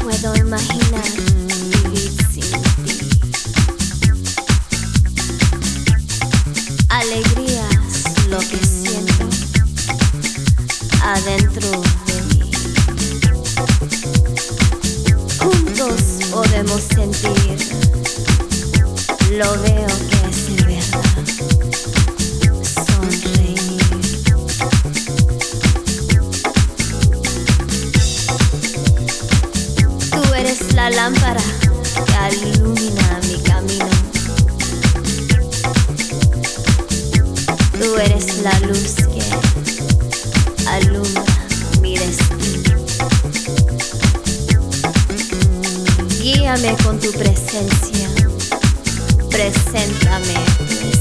puedo imaginar vivir sin ti. Alegrías, lo que siento adentro de mí. Juntos podemos sentir, lo veo que es verdad. La lámpara que alumina mi camino. Tú eres la luz que alumbra mi destino. Guíame con tu presencia, preséntame